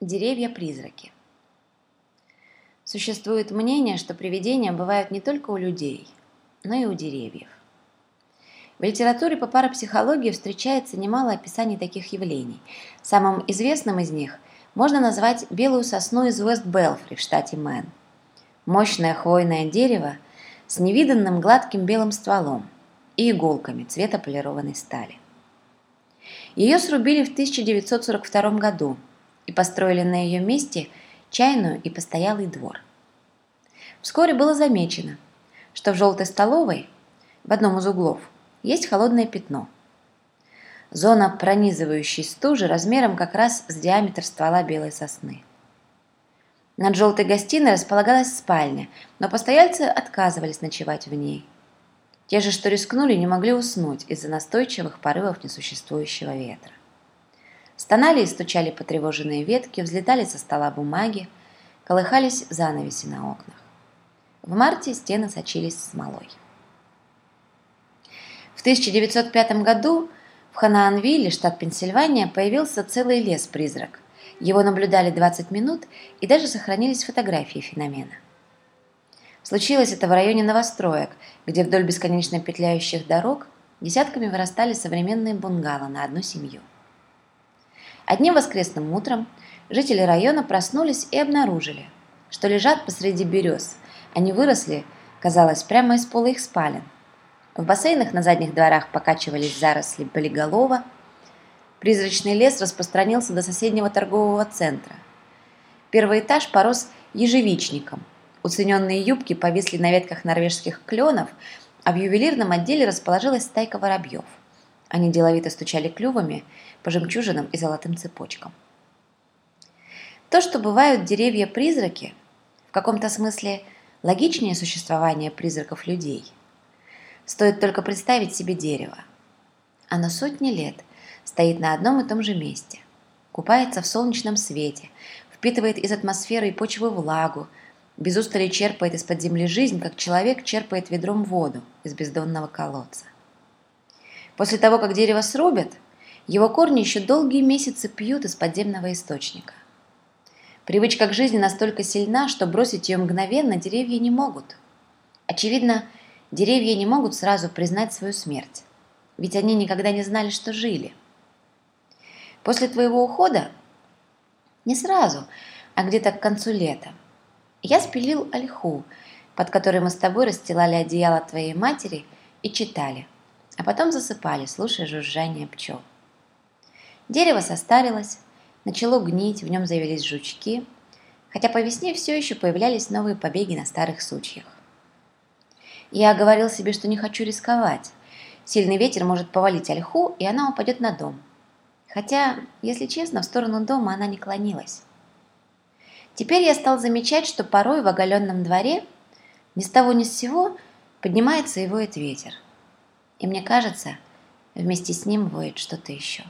Деревья-призраки. Существует мнение, что привидения бывают не только у людей, но и у деревьев. В литературе по парапсихологии встречается немало описаний таких явлений. Самым известным из них можно назвать белую сосну из Уэст-Белфри в штате Мэн. Мощное хвойное дерево с невиданным гладким белым стволом и иголками цвета полированной стали. Ее срубили в 1942 году – и построили на ее месте чайную и постоялый двор. Вскоре было замечено, что в желтой столовой в одном из углов есть холодное пятно. Зона пронизывающей стужи размером как раз с диаметр ствола белой сосны. Над желтой гостиной располагалась спальня, но постояльцы отказывались ночевать в ней. Те же, что рискнули, не могли уснуть из-за настойчивых порывов несуществующего ветра. Стонали и стучали потревоженные ветки, взлетали со стола бумаги, колыхались занавеси на окнах. В марте стены сочились смолой. В 1905 году в Ханаанвилле, штат Пенсильвания, появился целый лес-призрак. Его наблюдали 20 минут и даже сохранились фотографии феномена. Случилось это в районе новостроек, где вдоль бесконечно петляющих дорог десятками вырастали современные бунгало на одну семью. Одним воскресным утром жители района проснулись и обнаружили, что лежат посреди берез. Они выросли, казалось, прямо из пола их спален. В бассейнах на задних дворах покачивались заросли болиголова. Призрачный лес распространился до соседнего торгового центра. Первый этаж порос ежевичником. Уцененные юбки повисли на ветках норвежских кленов, а в ювелирном отделе расположилась стайка воробьев. Они деловито стучали клювами по жемчужинам и золотым цепочкам. То, что бывают деревья-призраки, в каком-то смысле логичнее существования призраков людей. Стоит только представить себе дерево. Оно сотни лет стоит на одном и том же месте, купается в солнечном свете, впитывает из атмосферы и почвы влагу, без устали черпает из-под земли жизнь, как человек черпает ведром воду из бездонного колодца. После того, как дерево срубят, его корни еще долгие месяцы пьют из подземного источника. Привычка к жизни настолько сильна, что бросить ее мгновенно деревья не могут. Очевидно, деревья не могут сразу признать свою смерть, ведь они никогда не знали, что жили. После твоего ухода, не сразу, а где-то к концу лета, я спилил ольху, под которой мы с тобой расстилали одеяло твоей матери и читали – а потом засыпали, слушая жужжание пчел. Дерево состарилось, начало гнить, в нем завелись жучки, хотя по весне все еще появлялись новые побеги на старых сучьях. Я говорил себе, что не хочу рисковать. Сильный ветер может повалить ольху, и она упадет на дом. Хотя, если честно, в сторону дома она не клонилась. Теперь я стал замечать, что порой в оголенном дворе ни с того ни с сего поднимается и воет ветер – и мне кажется, вместе с ним воет что-то еще.